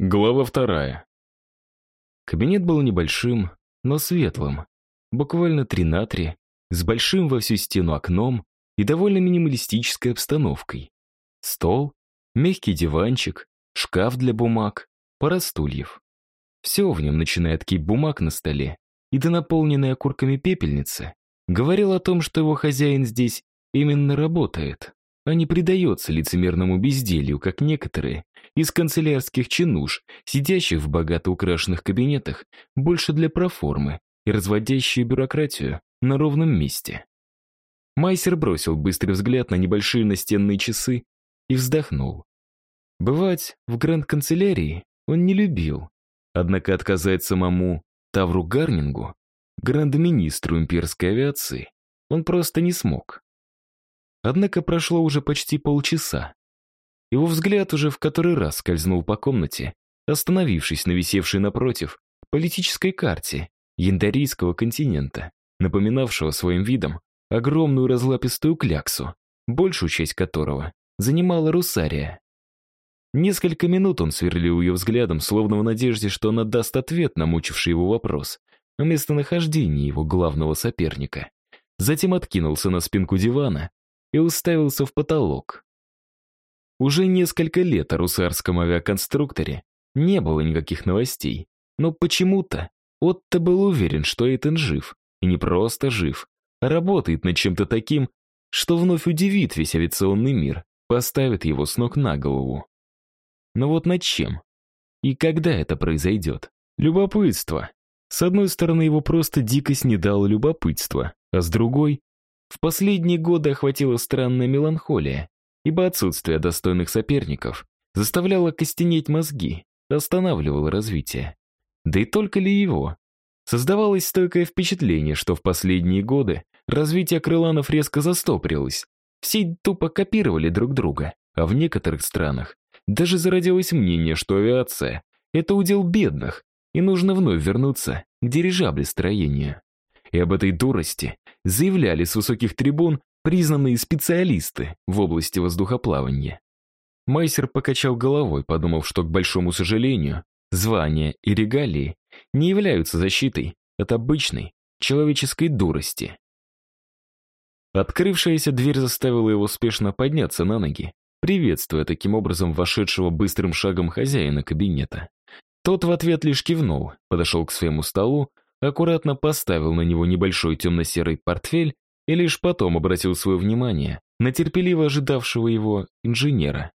Глава вторая. Кабинет был небольшим, но светлым. Буквально три на три, с большим во всю стену окном и довольно минималистической обстановкой. Стол, мягкий диванчик, шкаф для бумаг, пара стульев. Все в нем, начиная от кип бумаг на столе и до наполненной окурками пепельницы, говорил о том, что его хозяин здесь именно работает а не предается лицемерному безделью, как некоторые из канцелярских чинуш, сидящих в богато украшенных кабинетах, больше для проформы и разводящие бюрократию на ровном месте. Майсер бросил быстрый взгляд на небольшие настенные часы и вздохнул. Бывать в гранд-канцелярии он не любил, однако отказать самому Тавру Гарнингу, гранд-министру имперской авиации, он просто не смог. Однако прошло уже почти полчаса. Его взгляд уже в который раз скользнул по комнате, остановившись на висевшей напротив политической карте яндарийского континента, напоминавшего своим видом огромную разлапистую кляксу, большую часть которого занимала Русария. Несколько минут он сверлил ее взглядом, словно в надежде, что она даст ответ на мучивший его вопрос о местонахождении его главного соперника. Затем откинулся на спинку дивана и уставился в потолок. Уже несколько лет о русарском авиаконструкторе не было никаких новостей, но почему-то Отто был уверен, что Эйтон жив, и не просто жив, а работает над чем-то таким, что вновь удивит весь авиационный мир, поставит его с ног на голову. Но вот над чем? И когда это произойдет? Любопытство. С одной стороны, его просто дикость не дала любопытства, а с другой в последние годы охватила странная меланхолия, ибо отсутствие достойных соперников заставляло костенеть мозги, останавливало развитие. Да и только ли его? Создавалось стойкое впечатление, что в последние годы развитие крыланов резко застопорилось. Все тупо копировали друг друга, а в некоторых странах даже зародилось мнение, что авиация — это удел бедных, и нужно вновь вернуться к дирижаблестроению. И об этой дурости заявляли с высоких трибун признанные специалисты в области воздухоплавания. Майсер покачал головой, подумав, что, к большому сожалению, звания и регалии не являются защитой от обычной человеческой дурости. Открывшаяся дверь заставила его спешно подняться на ноги, приветствуя таким образом вошедшего быстрым шагом хозяина кабинета. Тот в ответ лишь кивнул, подошел к своему столу, аккуратно поставил на него небольшой темно-серый портфель и лишь потом обратил свое внимание на терпеливо ожидавшего его инженера.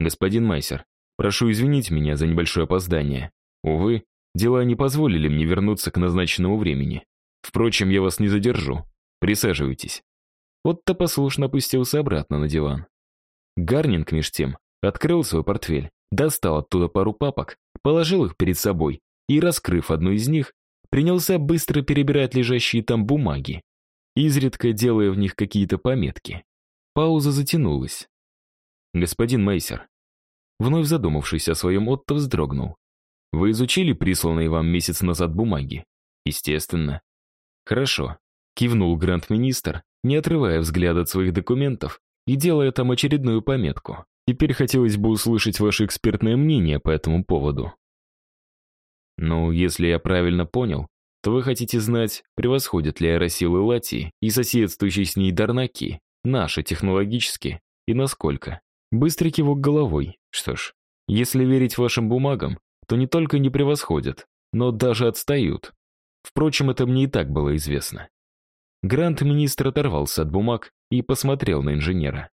«Господин Майсер, прошу извинить меня за небольшое опоздание. Увы, дела не позволили мне вернуться к назначенному времени. Впрочем, я вас не задержу. Присаживайтесь». Отто послушно опустился обратно на диван. Гарнинг, меж тем, открыл свой портфель, достал оттуда пару папок, положил их перед собой и, раскрыв одну из них, принялся быстро перебирать лежащие там бумаги, изредка делая в них какие-то пометки. Пауза затянулась. «Господин Мейсер», вновь задумавшись о своем, Отто вздрогнул. «Вы изучили присланные вам месяц назад бумаги?» «Естественно». «Хорошо», — кивнул гранд-министр, не отрывая взгляд от своих документов и делая там очередную пометку. «Теперь хотелось бы услышать ваше экспертное мнение по этому поводу». Ну, если я правильно понял, то вы хотите знать, превосходят ли аэросилы Латии и соседствующие с ней Дарнаки, наши технологически, и насколько. Быстрый кивок головой. Что ж, если верить вашим бумагам, то не только не превосходят, но даже отстают. Впрочем, это мне и так было известно. Грант-министр оторвался от бумаг и посмотрел на инженера.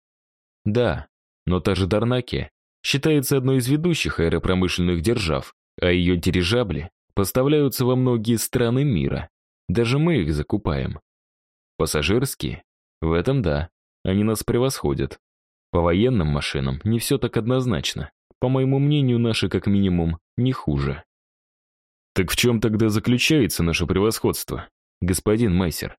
Да, но та же Дарнаки считается одной из ведущих аэропромышленных держав, а ее дирижабли поставляются во многие страны мира. Даже мы их закупаем. Пассажирские? В этом да, они нас превосходят. По военным машинам не все так однозначно. По моему мнению, наши как минимум не хуже. Так в чем тогда заключается наше превосходство, господин Майсер?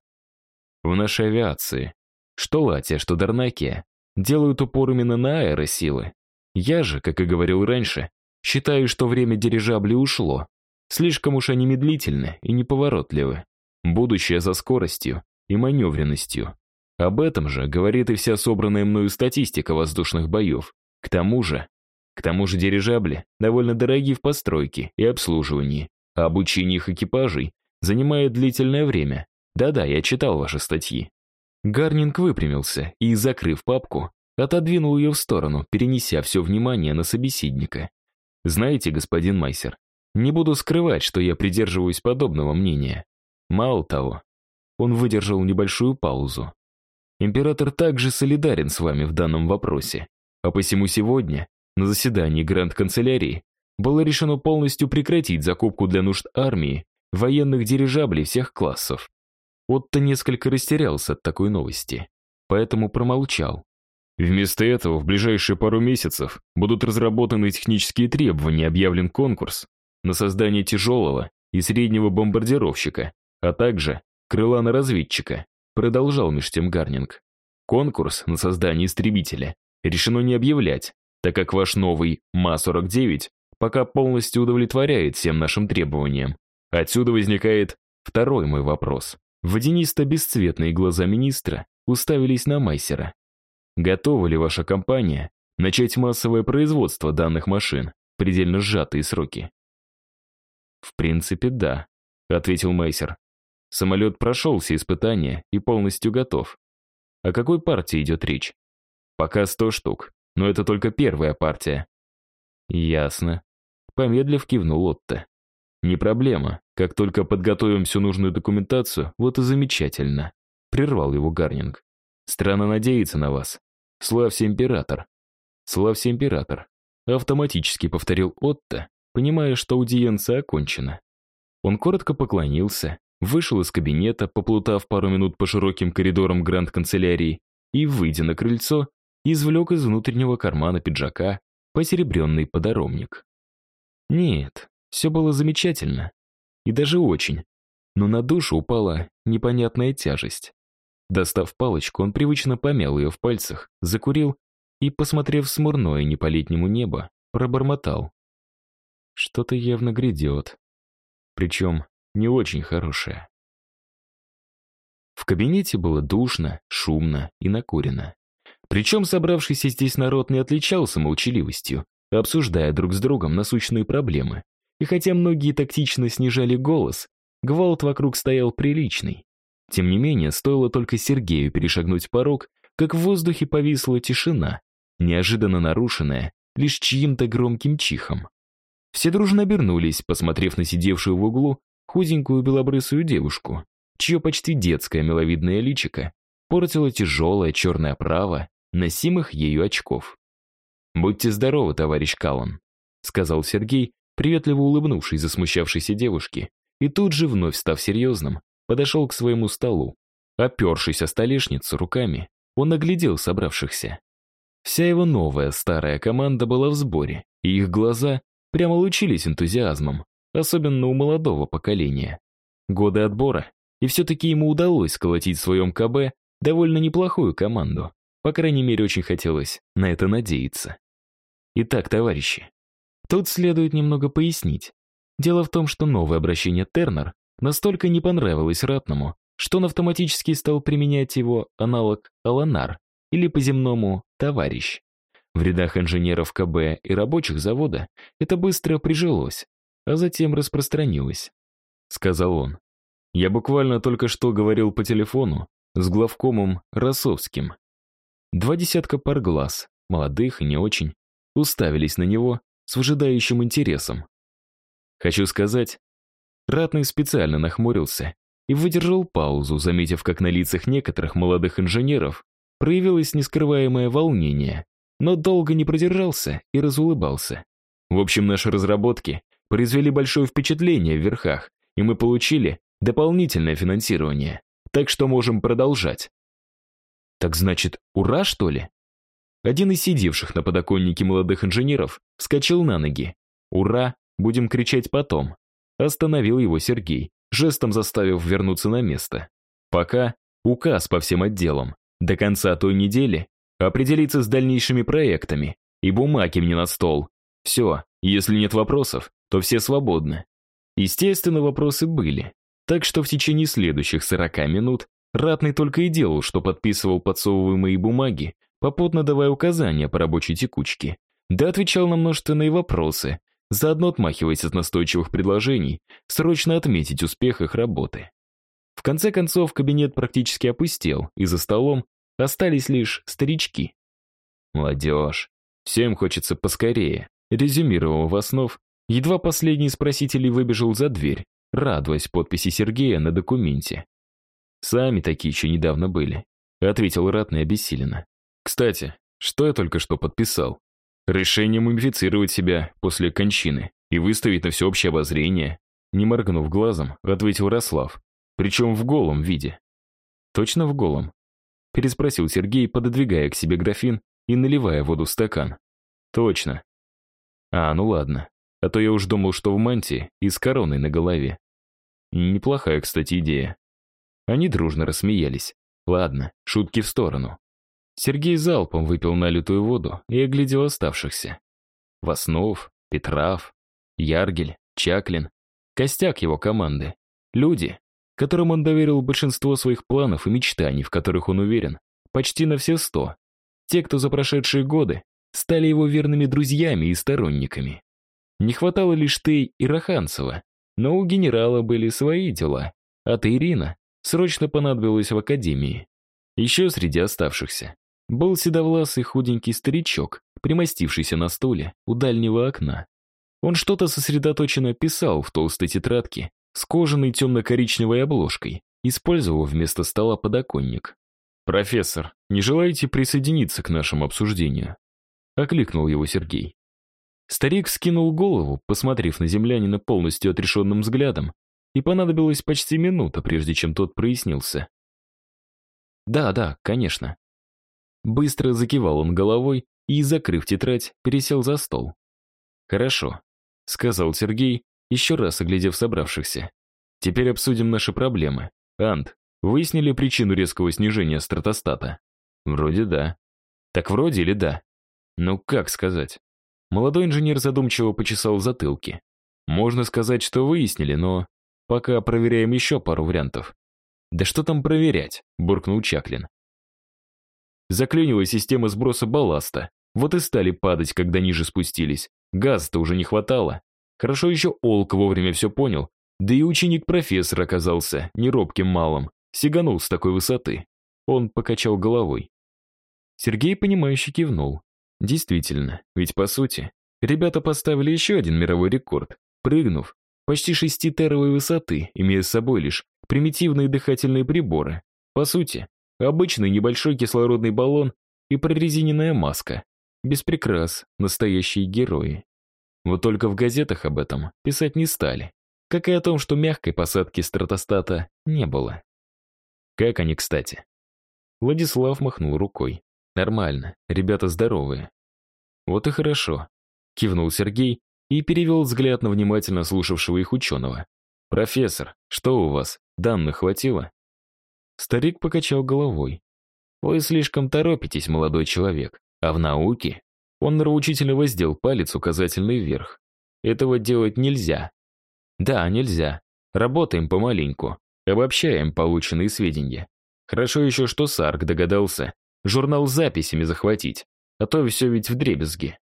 В нашей авиации. Что Латия, что Дарнакия делают упор именно на аэросилы. Я же, как и говорил раньше, Считаю, что время дирижабли ушло. Слишком уж они медлительны и неповоротливы. Будущее за скоростью и маневренностью. Об этом же говорит и вся собранная мною статистика воздушных боев. К тому же, К тому же дирижабли довольно дороги в постройке и обслуживании, а обучение их экипажей занимает длительное время. Да-да, я читал ваши статьи. Гарнинг выпрямился и, закрыв папку, отодвинул ее в сторону, перенеся все внимание на собеседника. Знаете, господин Майсер, не буду скрывать, что я придерживаюсь подобного мнения. Мало того, он выдержал небольшую паузу. Император также солидарен с вами в данном вопросе, а посему сегодня, на заседании Гранд-канцелярии, было решено полностью прекратить закупку для нужд армии военных дирижаблей всех классов. Отто несколько растерялся от такой новости, поэтому промолчал. Вместо этого в ближайшие пару месяцев будут разработаны технические требования, объявлен конкурс на создание тяжелого и среднего бомбардировщика, а также крыла на разведчика, продолжал меж тем Гарнинг. Конкурс на создание истребителя решено не объявлять, так как ваш новый Ма-49 пока полностью удовлетворяет всем нашим требованиям. Отсюда возникает второй мой вопрос. Водянисто-бесцветные глаза министра уставились на Майсера. Готова ли ваша компания начать массовое производство данных машин в предельно сжатые сроки? В принципе, да, ответил Мейсер. Самолет прошел все испытания и полностью готов. О какой партии идет речь? Пока 100 штук, но это только первая партия. Ясно. Помедлив кивнул Отто. Не проблема. Как только подготовим всю нужную документацию, вот и замечательно. Прервал его Гарнинг. Страна надеется на вас. Славься, император. Славься, император. Автоматически повторил Отто, понимая, что аудиенция окончена. Он коротко поклонился, вышел из кабинета, поплутав пару минут по широким коридорам гранд-канцелярии и, выйдя на крыльцо, извлек из внутреннего кармана пиджака посеребренный подоромник. Нет, все было замечательно. И даже очень. Но на душу упала непонятная тяжесть. Достав палочку, он привычно помял ее в пальцах, закурил и, посмотрев смурное не по летнему небо, пробормотал. Что-то явно грядет. Причем не очень хорошее. В кабинете было душно, шумно и накурено. Причем собравшийся здесь народ не отличался молчаливостью, обсуждая друг с другом насущные проблемы. И хотя многие тактично снижали голос, гвалт вокруг стоял приличный. Тем не менее, стоило только Сергею перешагнуть порог, как в воздухе повисла тишина, неожиданно нарушенная лишь чьим-то громким чихом. Все дружно обернулись, посмотрев на сидевшую в углу худенькую белобрысую девушку, чье почти детское миловидное личико портило тяжелая черная оправа носимых ею очков. «Будьте здоровы, товарищ Каллан», — сказал Сергей, приветливо улыбнувшись засмущавшейся девушке, и тут же, вновь став серьезным, подошел к своему столу. Опершись о столешницу руками, он оглядел собравшихся. Вся его новая старая команда была в сборе, и их глаза прямо лучились энтузиазмом, особенно у молодого поколения. Годы отбора, и все-таки ему удалось сколотить в своем КБ довольно неплохую команду. По крайней мере, очень хотелось на это надеяться. Итак, товарищи, тут следует немного пояснить. Дело в том, что новое обращение Тернер настолько не понравилось ратному, что он автоматически стал применять его аналог «Аланар» или по-земному «товарищ». В рядах инженеров КБ и рабочих завода это быстро прижилось, а затем распространилось. Сказал он. Я буквально только что говорил по телефону с главкомом Росовским. Два десятка пар глаз, молодых и не очень, уставились на него с выжидающим интересом. Хочу сказать, Ратный специально нахмурился и выдержал паузу, заметив, как на лицах некоторых молодых инженеров проявилось нескрываемое волнение, но долго не продержался и разулыбался. В общем, наши разработки произвели большое впечатление в верхах, и мы получили дополнительное финансирование, так что можем продолжать. Так значит, ура, что ли? Один из сидевших на подоконнике молодых инженеров вскочил на ноги. Ура, будем кричать потом. Остановил его Сергей, жестом заставив вернуться на место. Пока указ по всем отделам. До конца той недели определиться с дальнейшими проектами и бумаги мне на стол. Все, если нет вопросов, то все свободны. Естественно, вопросы были. Так что в течение следующих 40 минут Ратный только и делал, что подписывал подсовываемые бумаги, попутно давая указания по рабочей текучке. да отвечал на множественные вопросы, заодно отмахиваясь от настойчивых предложений срочно отметить успех их работы. В конце концов, кабинет практически опустел, и за столом остались лишь старички. Молодежь. Всем хочется поскорее, резюмировал Воснов, едва последний из просителей выбежал за дверь, радуясь подписи Сергея на документе. «Сами такие еще недавно были», — ответил ратный обессиленно. «Кстати, что я только что подписал? Решение мумифицировать себя после кончины и выставить на всеобщее обозрение». Не моргнув глазом, ответил Рослав. Причем в голом виде. «Точно в голом?» Переспросил Сергей, пододвигая к себе графин и наливая воду в стакан. «Точно». «А, ну ладно. А то я уж думал, что в мантии и с короной на голове». Неплохая, кстати, идея. Они дружно рассмеялись. Ладно, шутки в сторону. Сергей залпом выпил налитую воду и оглядел оставшихся. Воснов, Петрав, Яргель, Чаклин. Костяк его команды. Люди, которым он доверил большинство своих планов и мечтаний, в которых он уверен, почти на все сто. Те, кто за прошедшие годы стали его верными друзьями и сторонниками. Не хватало лишь ты и Раханцева, но у генерала были свои дела, а ты, Ирина, срочно понадобилась в академии. Еще среди оставшихся был седовласый худенький старичок, примостившийся на стуле у дальнего окна. Он что-то сосредоточенно писал в толстой тетрадке с кожаной темно-коричневой обложкой, использовал вместо стола подоконник. «Профессор, не желаете присоединиться к нашему обсуждению?» Окликнул его Сергей. Старик скинул голову, посмотрев на землянина полностью отрешенным взглядом, и понадобилась почти минута, прежде чем тот прояснился. «Да, да, конечно». Быстро закивал он головой и, закрыв тетрадь, пересел за стол. «Хорошо», — сказал Сергей, еще раз оглядев собравшихся. «Теперь обсудим наши проблемы. Ант, выяснили причину резкого снижения стратостата?» «Вроде да». «Так вроде или да?» «Ну, как сказать?» Молодой инженер задумчиво почесал в затылке. «Можно сказать, что выяснили, но Пока проверяем еще пару вариантов. Да что там проверять, буркнул Чаклин. Заклинила система сброса балласта. Вот и стали падать, когда ниже спустились. Газа-то уже не хватало. Хорошо еще Олк вовремя все понял. Да и ученик профессора оказался не робким малым. Сиганул с такой высоты. Он покачал головой. Сергей, понимающе кивнул. Действительно, ведь по сути, ребята поставили еще один мировой рекорд, прыгнув почти шеститеровой высоты, имея с собой лишь примитивные дыхательные приборы. По сути, обычный небольшой кислородный баллон и прорезиненная маска. Без прикрас, настоящие герои. Вот только в газетах об этом писать не стали. Как и о том, что мягкой посадки стратостата не было. Как они, кстати? Владислав махнул рукой. Нормально, ребята здоровые. Вот и хорошо. Кивнул Сергей и перевел взгляд на внимательно слушавшего их ученого. «Профессор, что у вас? Данных хватило?» Старик покачал головой. «Вы слишком торопитесь, молодой человек, а в науке...» Он нравоучительно воздел палец указательный вверх. «Этого делать нельзя». «Да, нельзя. Работаем помаленьку, обобщаем полученные сведения. Хорошо еще, что Сарк догадался журнал с записями захватить, а то все ведь в дребезги.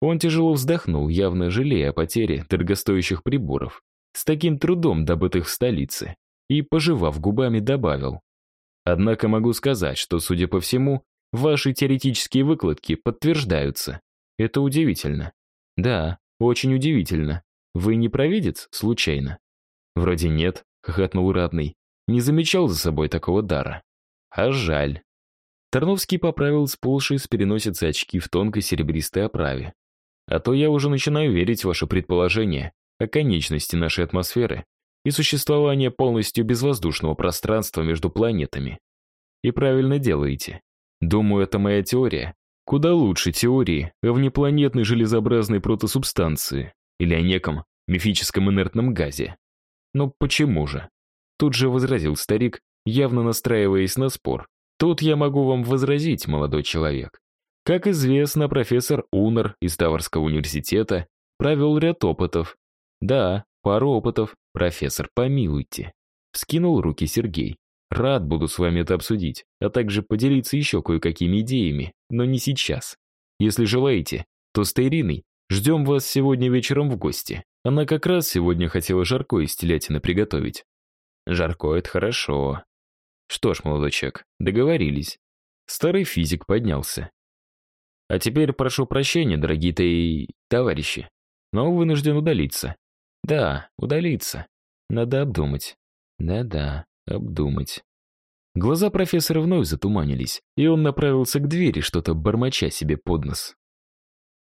Он тяжело вздохнул, явно жалея о потере дорогостоящих приборов, с таким трудом добытых в столице, и, пожевав губами, добавил. Однако могу сказать, что, судя по всему, ваши теоретические выкладки подтверждаются. Это удивительно. Да, очень удивительно. Вы не провидец, случайно? Вроде нет, хохотнул ратный. Не замечал за собой такого дара. А жаль. Тарновский поправил сползшие с переносицы очки в тонкой серебристой оправе. А то я уже начинаю верить в ваше предположение о конечности нашей атмосферы и существовании полностью безвоздушного пространства между планетами. И правильно делаете. Думаю, это моя теория. Куда лучше теории о внепланетной железообразной протосубстанции или о неком мифическом инертном газе. Но почему же? Тут же возразил старик, явно настраиваясь на спор. Тут я могу вам возразить, молодой человек. Как известно, профессор Унер из Таварского университета провел ряд опытов. Да, пару опытов, профессор, помилуйте. Вскинул руки Сергей. Рад буду с вами это обсудить, а также поделиться еще кое-какими идеями, но не сейчас. Если желаете, что с Тейриной ждем вас сегодня вечером в гости. Она как раз сегодня хотела жаркое из телятины приготовить. Жарко — это хорошо. Что ж, молодой человек, договорились. Старый физик поднялся. А теперь прошу прощения, дорогие ты товарищи, но вынужден удалиться. Да, удалиться. Надо обдумать. Да-да, обдумать. Глаза профессора вновь затуманились, и он направился к двери, что-то бормоча себе под нос.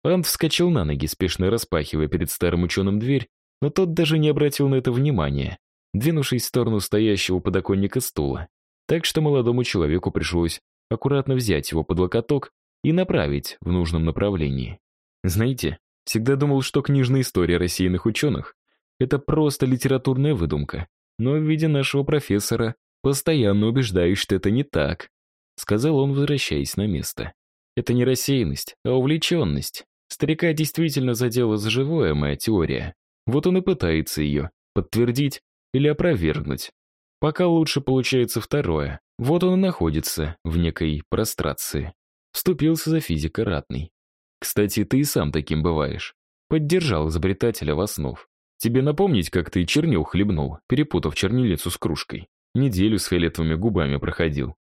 Ант вскочил на ноги, спешно распахивая перед старым ученым дверь, но тот даже не обратил на это внимания, двинувшись в сторону стоящего подоконника стула. Так что молодому человеку пришлось аккуратно взять его под локоток и направить в нужном направлении. Знаете, всегда думал, что книжная история рассеянных ученых — это просто литературная выдумка, но в виде нашего профессора постоянно убеждаюсь, что это не так, сказал он, возвращаясь на место. Это не рассеянность, а увлеченность. Старика действительно задела за живое моя теория. Вот он и пытается ее подтвердить или опровергнуть. Пока лучше получается второе. Вот он и находится в некой прострации. Вступился за физика ратный. Кстати, ты и сам таким бываешь. Поддержал изобретателя в основ. Тебе напомнить, как ты чернил хлебнул, перепутав чернильницу с кружкой. Неделю с фиолетовыми губами проходил.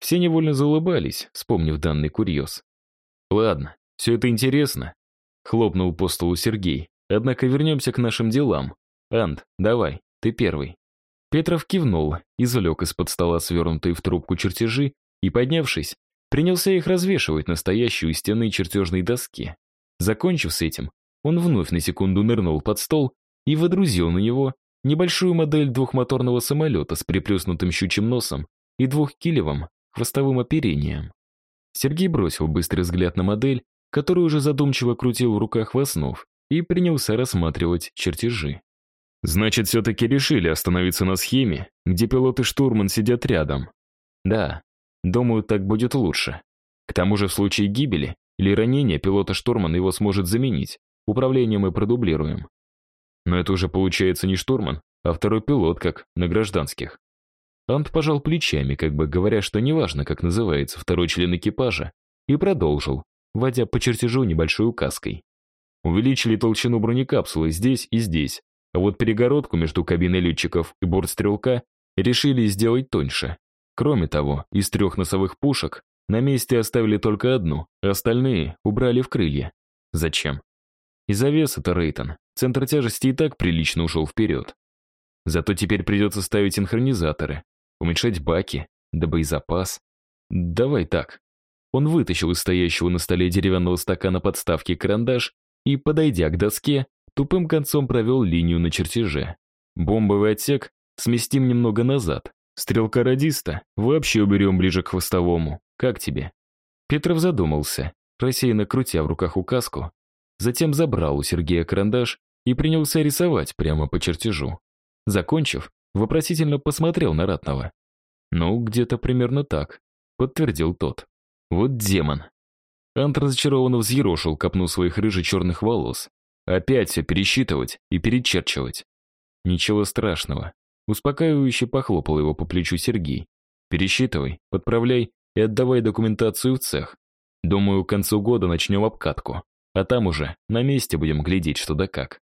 Все невольно заулыбались, вспомнив данный курьез. Ладно, все это интересно. Хлопнул по столу Сергей. Однако вернемся к нашим делам. Ант, давай, ты первый. Петров кивнул, извлек из-под стола свернутые в трубку чертежи и, поднявшись, принялся их развешивать на стоящей у стены чертежной доске. Закончив с этим, он вновь на секунду нырнул под стол и водрузил на него небольшую модель двухмоторного самолета с приплюснутым щучьим носом и двухкилевым хвостовым оперением. Сергей бросил быстрый взгляд на модель, которую уже задумчиво крутил в руках Воснов, и принялся рассматривать чертежи. «Значит, все-таки решили остановиться на схеме, где пилот и штурман сидят рядом?» «Да, Думаю, так будет лучше. К тому же в случае гибели или ранения пилота-штурман его сможет заменить. Управление мы продублируем. Но это уже получается не штурман, а второй пилот, как на гражданских. Ант пожал плечами, как бы говоря, что неважно, как называется второй член экипажа, и продолжил, вводя по чертежу небольшой указкой. Увеличили толщину бронекапсулы здесь и здесь, а вот перегородку между кабиной летчиков и бортстрелка решили сделать тоньше. Кроме того, из трех носовых пушек на месте оставили только одну, остальные убрали в крылья. Зачем? Из-за веса-то Рейтон. Центр тяжести и так прилично ушел вперед. Зато теперь придется ставить синхронизаторы, уменьшать баки, да боезапас. Давай так. Он вытащил из стоящего на столе деревянного стакана подставки карандаш и, подойдя к доске, тупым концом провел линию на чертеже. Бомбовый отсек сместим немного назад, Стрелка-радиста вообще уберем ближе к хвостовому. Как тебе?» Петров задумался, рассеянно крутя в руках указку, затем забрал у Сергея карандаш и принялся рисовать прямо по чертежу. Закончив, вопросительно посмотрел на Ратного. «Ну, где-то примерно так», — подтвердил тот. «Вот демон». Ант разочарованно взъерошил копну своих рыже-черных волос. Опять все пересчитывать и перечерчивать. Ничего страшного. Успокаивающе похлопал его по плечу Сергей. «Пересчитывай, подправляй и отдавай документацию в цех. Думаю, к концу года начнем обкатку. А там уже на месте будем глядеть, что да как».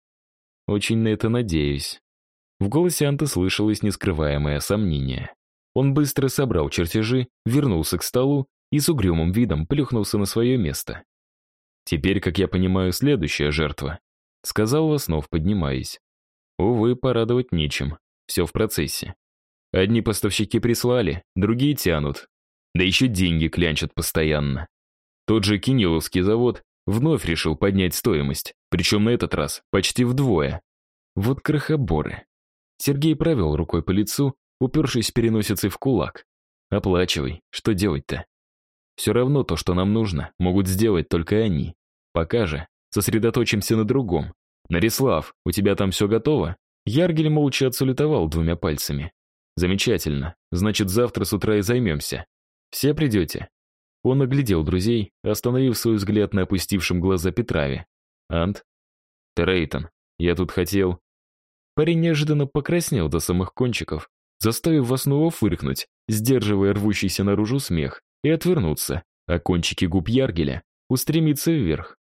«Очень на это надеюсь». В голосе Анты слышалось нескрываемое сомнение. Он быстро собрал чертежи, вернулся к столу и с угрюмым видом плюхнулся на свое место. «Теперь, как я понимаю, следующая жертва», — сказал Воснов, поднимаясь. «Увы, порадовать нечем. Все в процессе. Одни поставщики прислали, другие тянут. Да еще деньги клянчат постоянно. Тот же Киниловский завод вновь решил поднять стоимость, причем на этот раз почти вдвое. Вот крохоборы. Сергей провел рукой по лицу, упершись переносицей в кулак. Оплачивай, что делать-то? Все равно то, что нам нужно, могут сделать только они. Пока же сосредоточимся на другом. Нарислав, у тебя там все готово? Яргель молча отсулетовал двумя пальцами. «Замечательно. Значит, завтра с утра и займемся. Все придете?» Он оглядел друзей, остановив свой взгляд на опустившем глаза Петраве. «Ант?» «Терейтон, я тут хотел...» Парень неожиданно покраснел до самых кончиков, заставив вас снова фыркнуть, сдерживая рвущийся наружу смех, и отвернуться, а кончики губ Яргеля устремиться вверх.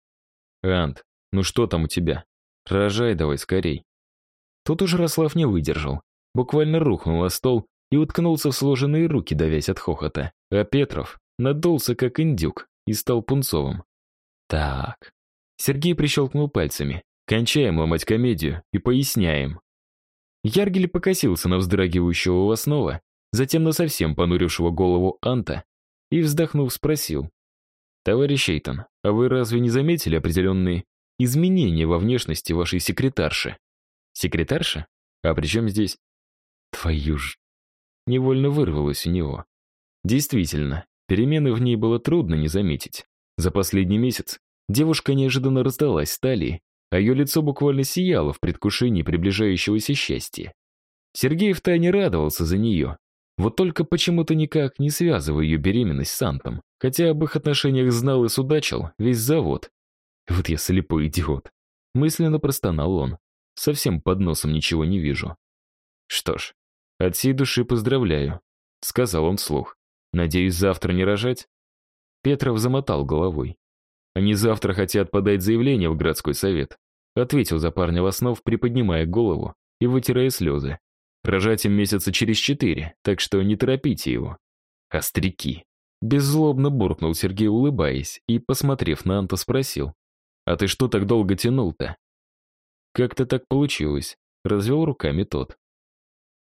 «Ант, ну что там у тебя? Рожай давай скорей». Тут уже Рослав не выдержал. Буквально рухнул на стол и уткнулся в сложенные руки, давясь от хохота. А Петров надулся, как индюк, и стал пунцовым. «Так». Сергей прищелкнул пальцами. «Кончаем ломать комедию и поясняем». Яргель покосился на вздрагивающего Васнова, затем на совсем понурившего голову Анта и, вздохнув, спросил. «Товарищ Эйтон, а вы разве не заметили определенные изменения во внешности вашей секретарши?» «Секретарша? А при чем здесь?» «Твою ж...» Невольно вырвалось у него. Действительно, перемены в ней было трудно не заметить. За последний месяц девушка неожиданно раздалась стали, а ее лицо буквально сияло в предвкушении приближающегося счастья. Сергей втайне радовался за нее, вот только почему-то никак не связывая ее беременность с Антом, хотя об их отношениях знал и судачил весь завод. Вот я слепой идиот. Мысленно простонал он. Совсем под носом ничего не вижу. Что ж, от всей души поздравляю, сказал он вслух. Надеюсь, завтра не рожать? Петров замотал головой. Они завтра хотят подать заявление в городской совет, ответил за парня Воснов, приподнимая голову и вытирая слезы. Рожать им месяца через четыре, так что не торопите его. Остряки. Беззлобно буркнул Сергей, улыбаясь, и, посмотрев на Анта, спросил. «А ты что так долго тянул-то?» «Как-то так получилось», — развел руками тот.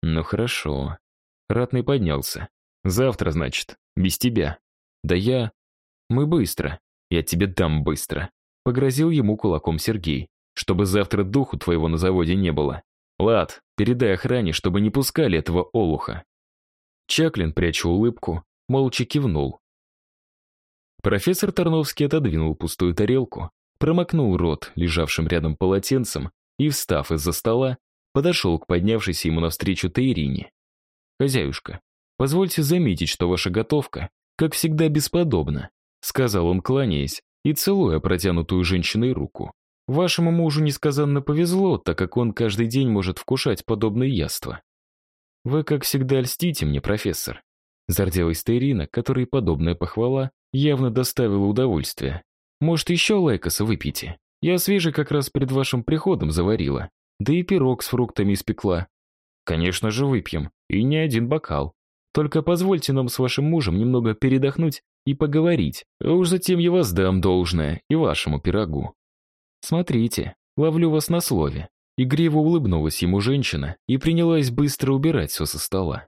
«Ну хорошо». Ратный поднялся. «Завтра, значит, без тебя». «Да я...» «Мы быстро. Я тебе дам быстро», — погрозил ему кулаком Сергей, «чтобы завтра духу твоего на заводе не было. Лад, передай охране, чтобы не пускали этого олуха». Чаклин, пряча улыбку, молча кивнул. Профессор Тарновский отодвинул пустую тарелку, промокнул рот лежавшим рядом полотенцем и, встав из-за стола, подошел к поднявшейся ему навстречу Таирине. «Хозяюшка, позвольте заметить, что ваша готовка, как всегда, бесподобна», сказал он, кланяясь и целуя протянутую женщиной руку. Вашему мужу несказанно повезло, так как он каждый день может вкушать подобные яства. Вы, как всегда, льстите мне, профессор. Зарделась Тайрина, которой подобная похвала явно доставила удовольствие. Может, еще лайкоса выпейте? Я свежий как раз перед вашим приходом заварила. Да и пирог с фруктами испекла. Конечно же, выпьем. И не один бокал. Только позвольте нам с вашим мужем немного передохнуть и поговорить, а уж затем я вас дам должное и вашему пирогу. «Смотрите, ловлю вас на слове». Игриво улыбнулась ему женщина и принялась быстро убирать все со стола.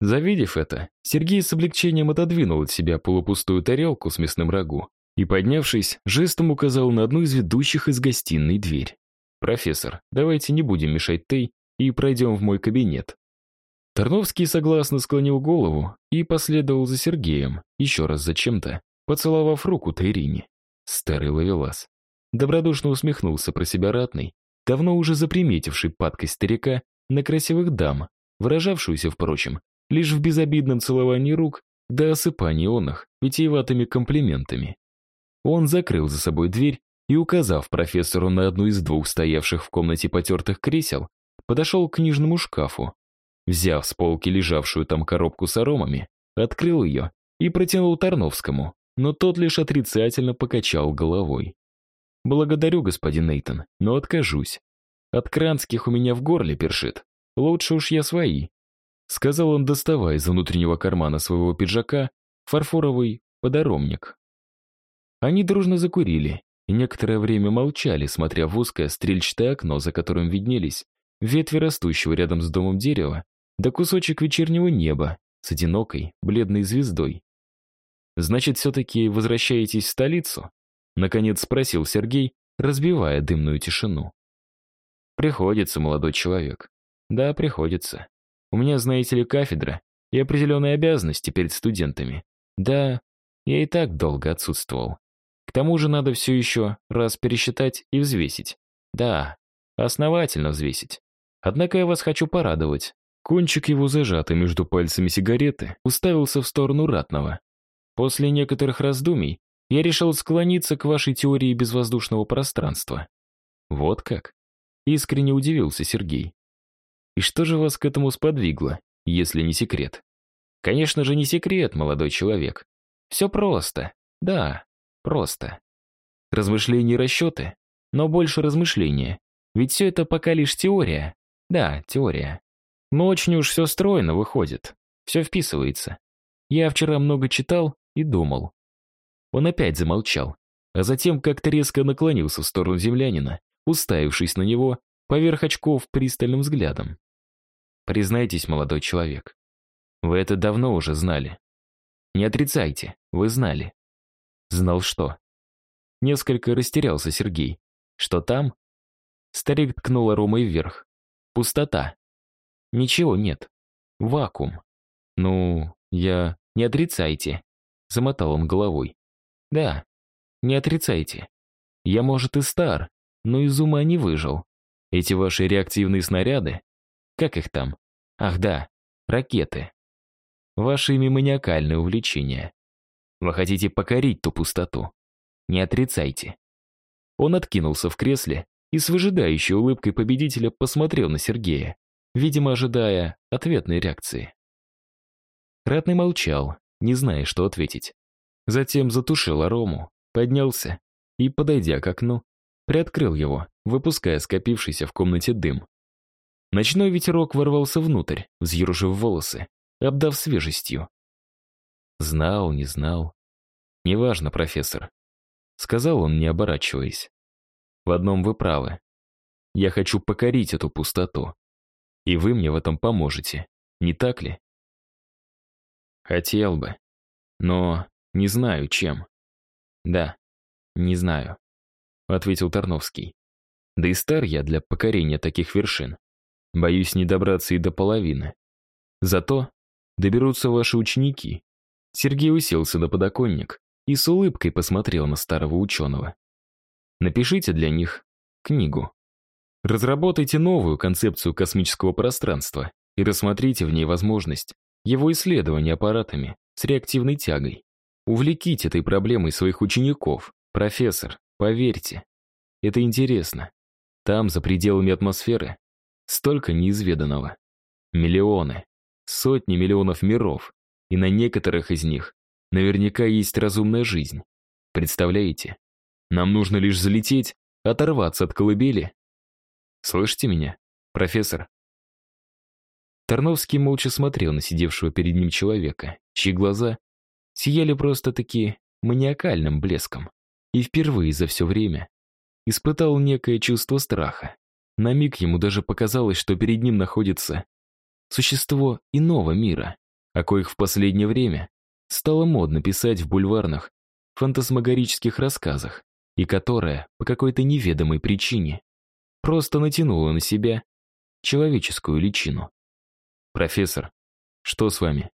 Завидев это, Сергей с облегчением отодвинул от себя полупустую тарелку с мясным рагу и, поднявшись, жестом указал на одну из ведущих из гостиной дверь. «Профессор, давайте не будем мешать Тей и пройдем в мой кабинет». Тарновский согласно склонил голову и последовал за Сергеем, еще раз зачем-то, поцеловав руку Тайрине. Старый ловелас. Добродушно усмехнулся про себя ратный, давно уже заприметивший падкость старика на красивых дам, выражавшуюся, впрочем, лишь в безобидном целовании рук да осыпании он их витиеватыми комплиментами. Он закрыл за собой дверь и, указав профессору на одну из двух стоявших в комнате потертых кресел, подошел к книжному шкафу. Взяв с полки лежавшую там коробку с аромами, открыл ее и протянул Тарновскому, но тот лишь отрицательно покачал головой. «Благодарю, господин Нейтон, но откажусь. От кранских у меня в горле першит. Лучше уж я свои», — сказал он, доставая из внутреннего кармана своего пиджака фарфоровый подоромник. Они дружно закурили и некоторое время молчали, смотря в узкое стрельчатое окно, за которым виднелись ветви растущего рядом с домом дерева, да кусочек вечернего неба с одинокой, бледной звездой. «Значит, все-таки возвращаетесь в столицу?» Наконец спросил Сергей, разбивая дымную тишину. Приходится, молодой человек. Да, приходится. У меня, знаете ли, кафедра и определенные обязанности перед студентами. Да, я и так долго отсутствовал. К тому же надо все еще раз пересчитать и взвесить. Да, основательно взвесить. Однако я вас хочу порадовать. Кончик его зажатый между пальцами сигареты уставился в сторону ратного. После некоторых раздумий я решил склониться к вашей теории безвоздушного пространства. Вот как? Искренне удивился Сергей. И что же вас к этому сподвигло, если не секрет? Конечно же, не секрет, молодой человек. Все просто. Да, просто. Размышления и расчеты, но больше размышления. Ведь все это пока лишь теория. Да, теория. Но очень уж все стройно выходит. Все вписывается. Я вчера много читал и думал. Он опять замолчал, а затем как-то резко наклонился в сторону землянина, уставившись на него поверх очков пристальным взглядом. Признайтесь, молодой человек, вы это давно уже знали. Не отрицайте, вы знали. Знал что? Несколько растерялся Сергей. Что там? Старик ткнул аромой вверх. Пустота. Ничего нет. Вакуум. Ну, я... Не отрицайте. Замотал он головой. Да, не отрицайте. Я, может, и стар, но из ума не выжил. Эти ваши реактивные снаряды, как их там? Ах да, ракеты. Ваши ими маниакальное увлечение. Вы хотите покорить ту пустоту. Не отрицайте. Он откинулся в кресле и с выжидающей улыбкой победителя посмотрел на Сергея, видимо, ожидая ответной реакции. Ратный молчал, не зная, что ответить. Затем затушил арому, поднялся и, подойдя к окну, приоткрыл его, выпуская скопившийся в комнате дым. Ночной ветерок ворвался внутрь, взъерушив волосы, обдав свежестью. Знал, не знал. Неважно, профессор. Сказал он, не оборачиваясь. В одном вы правы. Я хочу покорить эту пустоту. И вы мне в этом поможете, не так ли? Хотел бы. Но не знаю, чем. Да, не знаю, ответил Тарновский. Да и стар я для покорения таких вершин. Боюсь не добраться и до половины. Зато доберутся ваши ученики. Сергей уселся на подоконник и с улыбкой посмотрел на старого ученого. Напишите для них книгу. Разработайте новую концепцию космического пространства и рассмотрите в ней возможность его исследования аппаратами с реактивной тягой. Увлеките этой проблемой своих учеников. Профессор, поверьте, это интересно. Там, за пределами атмосферы, Столько неизведанного. Миллионы, сотни миллионов миров, и на некоторых из них наверняка есть разумная жизнь. Представляете? Нам нужно лишь залететь, оторваться от колыбели. Слышите меня, профессор? Тарновский молча смотрел на сидевшего перед ним человека, чьи глаза сияли просто-таки маниакальным блеском. И впервые за все время испытал некое чувство страха. На миг ему даже показалось, что перед ним находится существо иного мира, о коих в последнее время стало модно писать в бульварных фантасмагорических рассказах, и которое, по какой-то неведомой причине, просто натянуло на себя человеческую личину. «Профессор, что с вами?»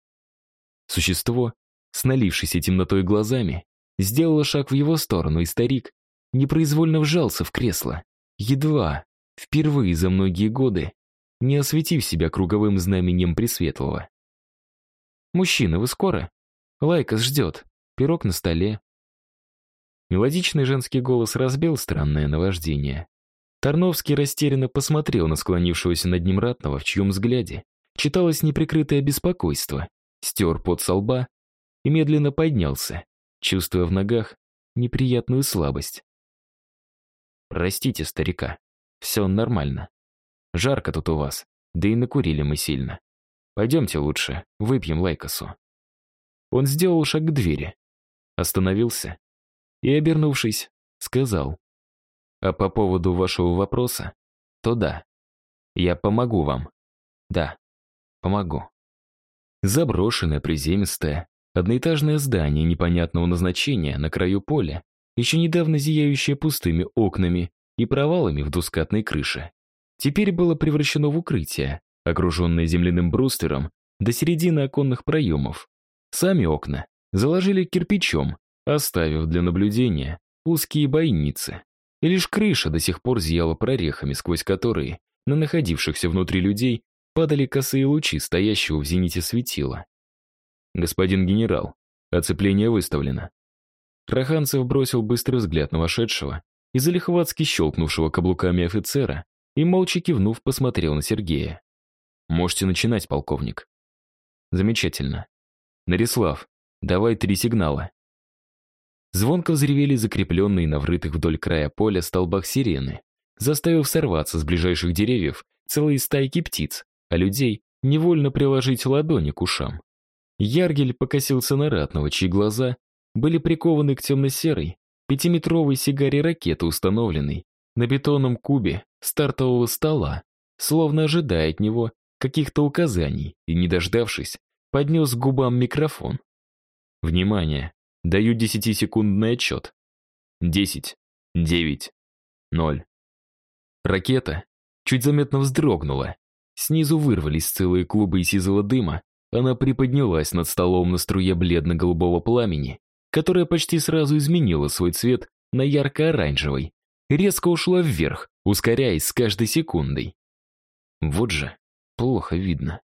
Существо, с налившейся темнотой глазами, сделало шаг в его сторону, и старик непроизвольно вжался в кресло. Едва, впервые за многие годы, не осветив себя круговым знаменем Пресветлого. «Мужчина, вы скоро? Лайкос ждет. Пирог на столе». Мелодичный женский голос разбил странное наваждение. Тарновский растерянно посмотрел на склонившегося над ним ратного, в чьем взгляде читалось неприкрытое беспокойство, стер пот со лба и медленно поднялся, чувствуя в ногах неприятную слабость. «Простите старика», все нормально. Жарко тут у вас, да и накурили мы сильно. Пойдемте лучше, выпьем лайкосу». Он сделал шаг к двери, остановился и, обернувшись, сказал. «А по поводу вашего вопроса, то да, я помогу вам. Да, помогу». Заброшенное, приземистое, одноэтажное здание непонятного назначения на краю поля, еще недавно зияющее пустыми окнами и провалами в двускатной крыше. Теперь было превращено в укрытие, окруженное земляным брустером до середины оконных проемов. Сами окна заложили кирпичом, оставив для наблюдения узкие бойницы. И лишь крыша до сих пор зияла прорехами, сквозь которые на находившихся внутри людей падали косые лучи стоящего в зените светила. «Господин генерал, оцепление выставлено». Траханцев бросил быстрый взгляд на вошедшего и залихватски щелкнувшего каблуками офицера и, молча кивнув, посмотрел на Сергея. «Можете начинать, полковник». «Замечательно. Нарислав, давай три сигнала». Звонко взревели закрепленные на врытых вдоль края поля столбах сирены, заставив сорваться с ближайших деревьев целые стайки птиц, а людей невольно приложить ладони к ушам. Яргель покосился на ратного, чьи глаза были прикованы к темно-серой, пятиметровой сигаре ракеты, установленной на бетонном кубе стартового стола, словно ожидая от него каких-то указаний и, не дождавшись, поднес к губам микрофон. «Внимание! Даю десятисекундный отчет. Десять, девять, ноль». Ракета чуть заметно вздрогнула. Снизу вырвались целые клубы сизого дыма, она приподнялась над столом на струе бледно-голубого пламени, которое почти сразу изменило свой цвет на ярко-оранжевый, резко ушла вверх, ускоряясь с каждой секундой. Вот же, плохо видно.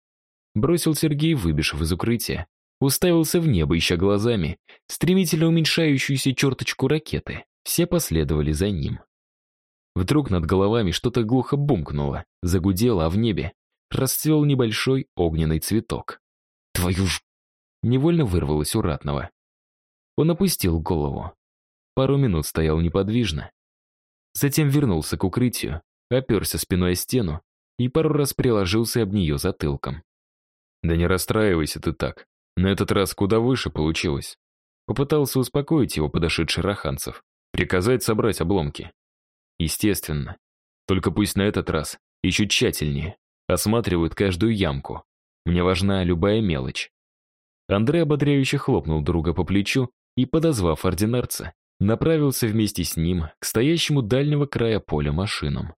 Бросил Сергей, выбежав из укрытия, уставился в небо, ища глазами стремительно уменьшающуюся черточку ракеты. Все последовали за ним. Вдруг над головами что-то глухо бумкнуло, загудело, а в небе расцвел небольшой огненный цветок. «Твою ж...» Невольно вырвалось у ратного. Он опустил голову. Пару минут стоял неподвижно. Затем вернулся к укрытию, оперся спиной о стену и пару раз приложился об нее затылком. «Да не расстраивайся ты так. На этот раз куда выше получилось». Попытался успокоить его подошедший Раханцев. Приказать собрать обломки. Естественно. Только пусть на этот раз еще тщательнее. Осматривают каждую ямку. Мне важна любая мелочь. Андрей ободряюще хлопнул друга по плечу и, подозвав ординарца, направился вместе с ним к стоящему дальнего края поля машинам.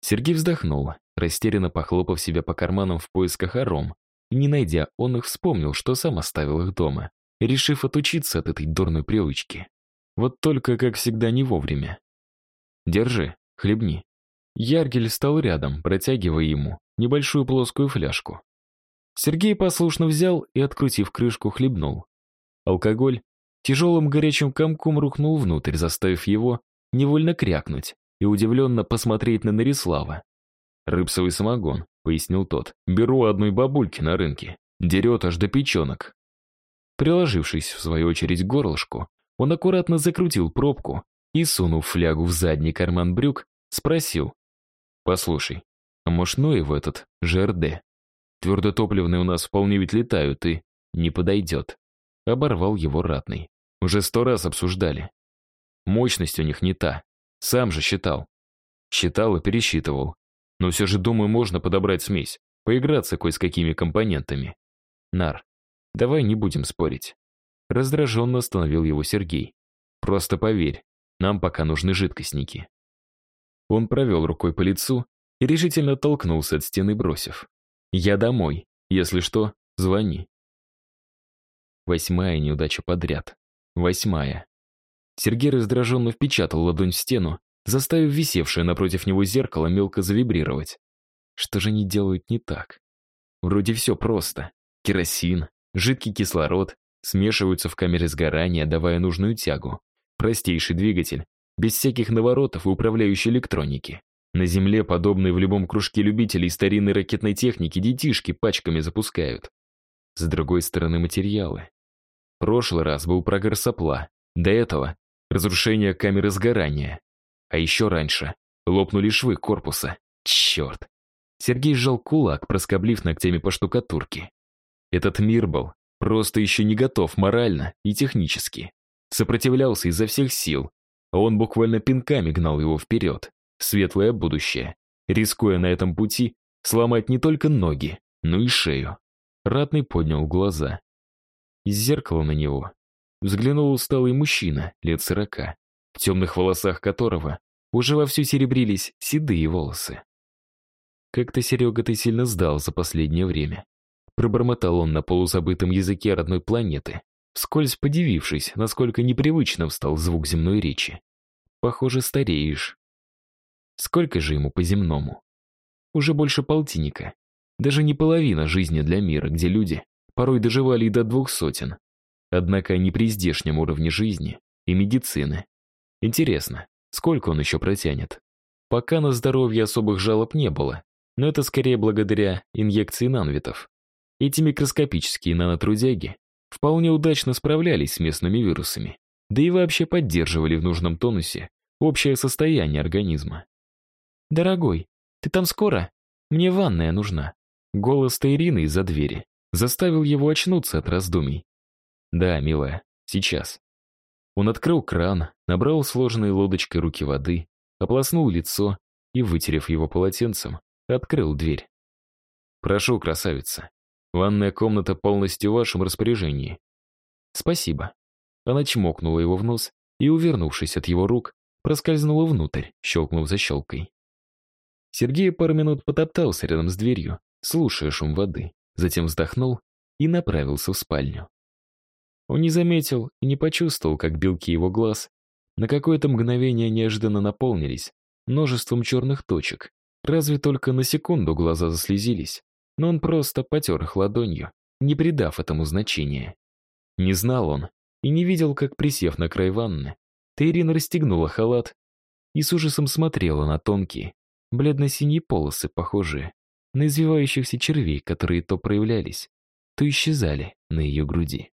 Сергей вздохнул, растерянно похлопав себя по карманам в поисках аром, и, не найдя, он их вспомнил, что сам оставил их дома, решив отучиться от этой дурной привычки. Вот только, как всегда, не вовремя. «Держи, хлебни». Яргель стал рядом, протягивая ему небольшую плоскую фляжку. Сергей послушно взял и, открутив крышку, хлебнул. Алкоголь тяжелым горячим комком рухнул внутрь, заставив его невольно крякнуть и удивленно посмотреть на Нарислава. «Рыбсовый самогон», — пояснил тот. «Беру одной бабульки на рынке. Дерет аж до печенок». Приложившись, в свою очередь, к горлышку, он аккуратно закрутил пробку и, сунув флягу в задний карман брюк, спросил. «Послушай, а может, ну его этот ЖРД? Твердотопливные у нас вполне ведь летают и не подойдет». Оборвал его ратный. Уже сто раз обсуждали. Мощность у них не та. Сам же считал. Считал и пересчитывал. Но все же, думаю, можно подобрать смесь. Поиграться кое с какими компонентами. Нар, давай не будем спорить. Раздраженно остановил его Сергей. Просто поверь, нам пока нужны жидкостники. Он провел рукой по лицу и решительно толкнулся от стены, бросив. «Я домой. Если что, звони». Восьмая неудача подряд. Восьмая. Сергей раздраженно впечатал ладонь в стену, заставив висевшее напротив него зеркало мелко завибрировать. Что же они делают не так? Вроде все просто. Керосин, жидкий кислород смешиваются в камере сгорания, давая нужную тягу. Простейший двигатель, без всяких наворотов и управляющей электроники. На Земле, подобные в любом кружке любителей старинной ракетной техники, детишки пачками запускают. С другой стороны, материалы. Прошлый раз был прогар сопла. До этого — разрушение камеры сгорания. А еще раньше лопнули швы корпуса. Черт. Сергей сжал кулак, проскоблив ногтями по штукатурке. Этот мир был просто еще не готов морально и технически. Сопротивлялся изо всех сил, а он буквально пинками гнал его вперед, светлое будущее, рискуя на этом пути сломать не только ноги, но и шею. Ратный поднял глаза. Из зеркала на него взглянул усталый мужчина лет сорока, в темных волосах которого уже вовсю серебрились седые волосы. «Как-то, Серега, ты сильно сдал за последнее время», пробормотал он на полузабытом языке родной планеты, вскользь подивившись, насколько непривычно встал звук земной речи. «Похоже, стареешь». Сколько же ему по-земному? Уже больше полтинника. Даже не половина жизни для мира, где люди порой доживали и до двух сотен. Однако не при здешнем уровне жизни и медицины. Интересно, сколько он еще протянет? Пока на здоровье особых жалоб не было, но это скорее благодаря инъекции нанвитов. Эти микроскопические нанотрудяги вполне удачно справлялись с местными вирусами. да и вообще поддерживали в нужном тонусе общее состояние организма. «Дорогой, ты там скоро? Мне ванная нужна». Голос Тайрины из-за двери заставил его очнуться от раздумий. «Да, милая, сейчас». Он открыл кран, набрал сложенной лодочкой руки воды, ополоснул лицо и, вытерев его полотенцем, открыл дверь. «Прошу, красавица, ванная комната полностью в вашем распоряжении». «Спасибо». Она чмокнула его в нос и, увернувшись от его рук, проскользнула внутрь, щелкнув защелкой. Сергей пару минут потоптался рядом с дверью, слушая шум воды, затем вздохнул и направился в спальню. Он не заметил и не почувствовал, как белки его глаз на какое-то мгновение неожиданно наполнились множеством черных точек. Разве только на секунду глаза заслезились, но он просто потер их ладонью, не придав этому значения. Не знал он и не видел, как, присев на край ванны, Тейрин расстегнула халат и с ужасом смотрела на тонкие, бледно-синие полосы, похожие на извивающихся червей, которые то проявлялись, то исчезали на ее груди.